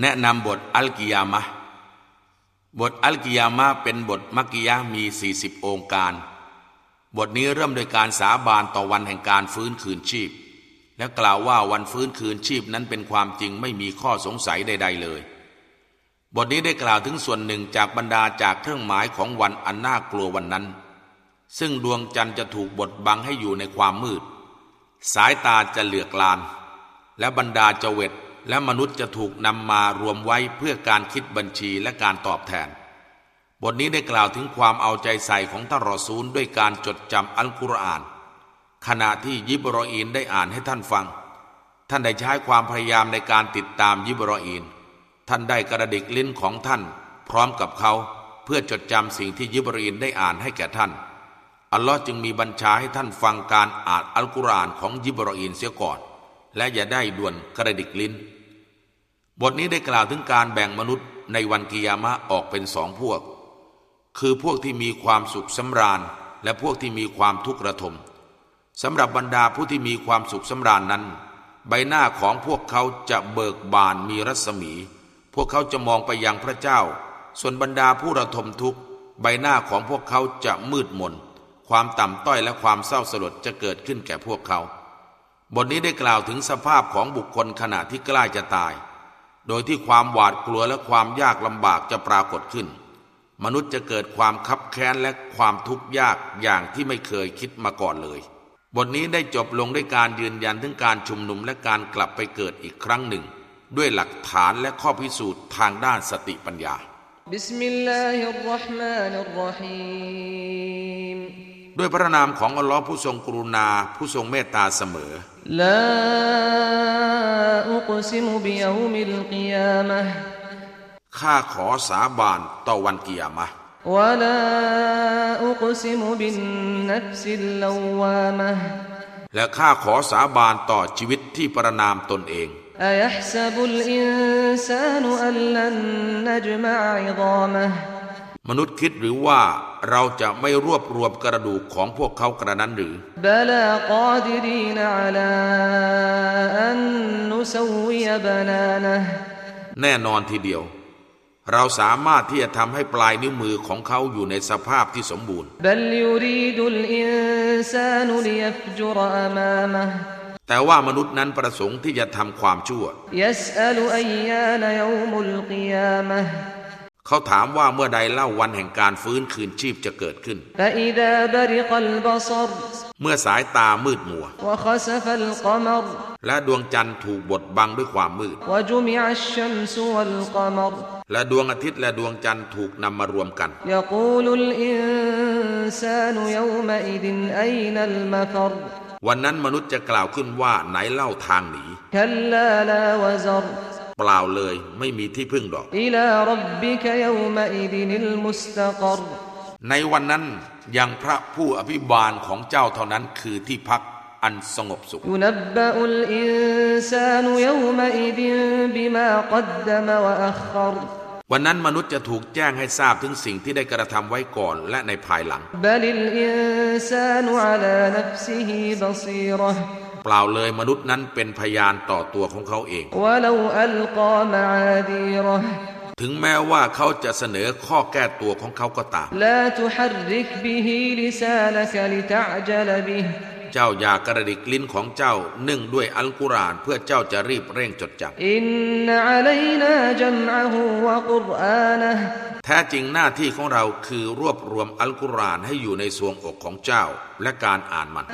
แนะนำบทอัลกิยามะบทอัลกิยามะเป็นบทมักกิยะมี 40 องค์การ บทนี้เริ่มโดยการสาบานต่อวันแห่งการฟื้นคืนชีพ และกล่าวว่าวันฟื้นคืนชีพนั้นเป็นความจริงไม่มีข้อสงสัยใด ๆ เลย บทนี้ได้กล่าวถึงส่วนหนึ่งจากบรรดาจากเครื่องหมายของวันอันน่ากลัววันนั้น ซึ่งดวงจันทร์จะถูกบดบังให้อยู่ในความมืด สายตาจะเหลือกลาน และบรรดาเจเวต และมนุษย์จะถูกนำมารวมไว้เพื่อการคิดบัญชีและการตอบแทน บทนี้ได้กล่าวถึงความเอาใจใส่ของท่านรอซูลด้วยการจดจำอัลกุรอาน ขณะที่ยิบรออีนได้อ่านให้ท่านฟัง ท่านได้ใช้ความพยายามในการติดตามยิบรออีน ท่านได้กระดิกลิ้นของท่าน พร้อมกับเขาเพื่อจดจำสิ่งที่ยิบรออีนได้อ่านให้แก่ท่าน อัลลอฮ์จึงมีบัญชาให้ท่านฟังการอ่านอัลกุรอานของยิบรออีนเสียก่อน และอย่าได้ด่วนกระดิกลิ้น บทนี้ได้กล่าวถึงการแบ่งมนุษย์ในวันกิยามะออกเป็นสองพวก คือพวกที่มีความสุขสำราญ และพวกที่มีความทุกข์ระทมสำหรับบรรดาผู้ที่มีความสุขสำราญนั้น ใบหน้าของพวกเขาจะเบิกบานมีรัศมี พวกเขาจะมองไปยังพระเจ้า ส่วนบรรดาผู้ระทมทุกข์ ใบหน้าของพวกเขาจะมืดมน ความต่ำต้อยและความเศร้าสลดจะเกิดขึ้นแก่พวกเขา บทนี้ได้กล่าวถึงสภาพของบุคคลขณะที่ใกล้จะตาย โดยที่ความหวาดกลัวและความยากลำบากจะปรากฏขึ้น มนุษย์จะเกิดความคับแค้นและความทุกข์ยากอย่างที่ไม่เคยคิดมาก่อนเลย บทนี้ได้จบลงด้วยการยืนยันถึงการชุมนุมและการกลับไปเกิดอีกครั้งหนึ่ง ด้วยหลักฐานและข้อพิสูจน์ทางด้านสติปัญญาبسم الله الرحمن الرحيم ด้วยพระนามของอัลลอฮ์ผู้ทรงกรุณาผู้ทรงเมตตาเสมอلا أقسم بيوم القيامةข้าขอสาบานต่อวันกิยามะولا أقسم بالنفس اللوامةและข้าขอสาบานต่อชีวิตที่ประนามตนเองอายฮซบุล อินซานอัลลันนจมะอิฎามะมนุษย์คิดหรือว่าเราจะไม่รวบรวมกระดูกของพวกเขากระนั้นหรือแน่นอนทีเดียว เราสามารถที่จะทำให้ปลายนิ้วมือของเขาอยู่ในสภาพที่สมบูรณ์แต่ว่ามนุษย์นั้นประสงค์ที่จะทำความชั่ว เขาถามว่าเมื่อใดเล่าวันแห่งการฟื้นคืนชีพจะเกิดขึ้น เมื่อสายตามืดมัว และดวงจันทร์ถูกบดบังด้วยความมืด และดวงอาทิตย์และดวงจันทร์ถูกนำมารวมกัน วันนั้นมนุษย์จะกล่าวขึ้นว่าไหนเล่าทางหนี เปล่าเลยไม่มีที่พึ่งดอกในวันนั้นยังพระผู้อภิบาลของเจ้าเท่านั้นคือที่พักอันสงบสุขวันนั้นมนุษย์จะถูกแจ้งให้ทราบถึงสิ่งที่ได้กระทำไว้ก่อนและในภายหลัง เปล่าเลยมนุษย์นั้นเป็นพยานต่อตัวของเขาเอง ถึงแม้ว่าเขาจะเสนอข้อแก้ตัวของเขาก็ตาม เจ้าอย่ากระดิกลิ้นของเจ้านึ่งด้วยอัลกุรอานเพื่อเจ้าจะรีบเร่งจดจำอินนัลัยนาจัมอะฮูวะกุรอานะ แท้จริงหน้าที่ของเราคือรวบรวมอัลกุรอานให้อยู่ในสวงอกของเจ้าและการอ่านมัน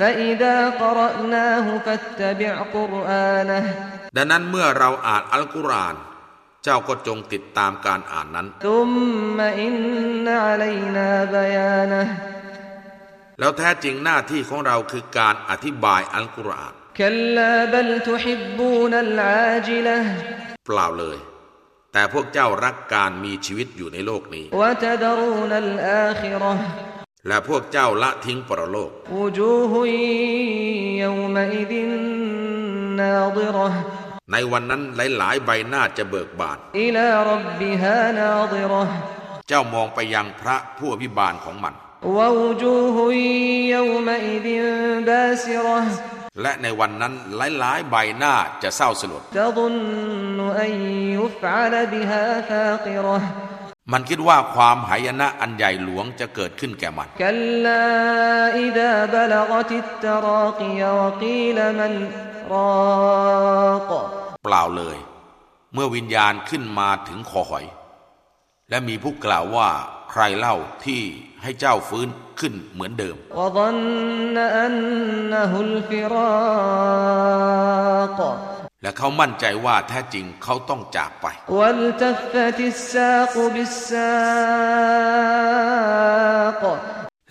ดังนั้นเมื่อเราอ่านอัลกุรอาน เจ้าก็จงติดตามการอ่านนั้น แล้วแท้จริงหน้าที่ของเราคือการอธิบายอัลกุรอานเปล่าเลย แต่พวกเจ้ารักการมีชีวิตอยู่ในโลกนี้ และพวกเจ้าละทิ้งปรโลก ในวันนั้นหลายๆ ใบหน้าจะเบิกบานเจ้ามองไปยังพระผู้อภิบาลของมัน และในวันนั้นหลายๆใบหน้าจะเศร้าสลดมันคิดว่าความหายนะอันใหญ่หลวงจะเกิดขึ้นแก่มันเปล่าเลย เมื่อวิญญาณขึ้นมาถึงคอหอย และมีผู้กล่าวว่าใครเล่าที่ให้เจ้าฟื้นขึ้นเหมือนเดิม และเขามั่นใจว่าแท้จริงเขาต้องจากไป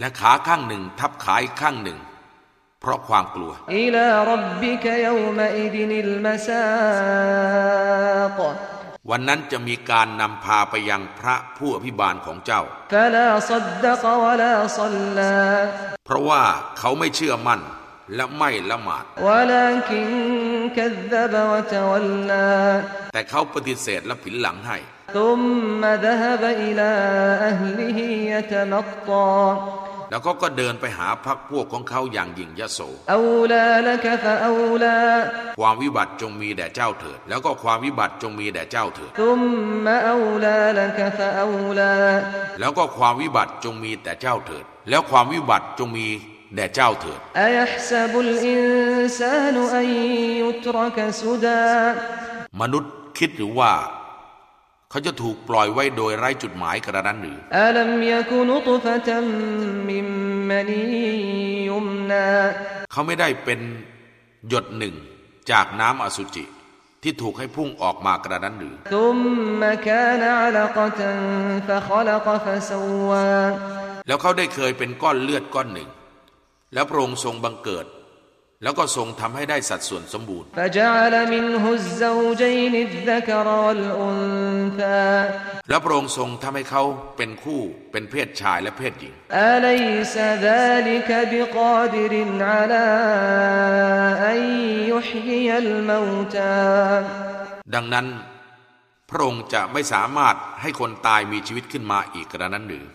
และขาข้างหนึ่งทับขาอีกข้างหนึ่ง เพราะความกลัว อิลารบบิกยมอิดินิลมาซา วันนั้นจะมีการนำพาไปยังพระผู้อภิบาลของเจ้า فلا صدق ولا صلى เพราะว่าเขาไม่เชื่อมั่นและไม่ละหมาด ولكن كذب وتولى แต่เขาปฏิเสธและผินหลังให้ ثم ذهب إلى أهله يتمطى แล้วเขาก็เดินไปหาพักพวกของเขาอย่างยิ่งยโสความวิบัติจงมีแด่เจ้าเถิด แล้วก็ความวิบัติจงมีแด่เจ้าเถิดแล้วก็ความวิบัติจงมีแต่เจ้าเถิด แล้วความวิบัติจงมีแด่เจ้าเถิดมนุษย์คิดหรือว่า เขาจะถูกปล่อยไว้โดยไร้จุดหมายกระนั้นหรือเขาไม่ได้เป็นหยดหนึ่งจากน้ำอสุจิ ที่ถูกให้พุ่งออกมากระนั้นหรือแล้วเขาได้เคยเป็นก้อนเลือดก้อนหนึ่ง แล้วพระองค์ทรงบังเกิด แล้วก็ทรงทำให้ได้สัดส่วนสมบูรณ์ แล้วพระองค์ทรงทำให้เขาเป็นคู่เป็นเพศชายและเพศหญิง ดังนั้น พระองค์จะไม่สามารถให้คนตายมีชีวิตขึ้นมาอีกกระนั้นหรือ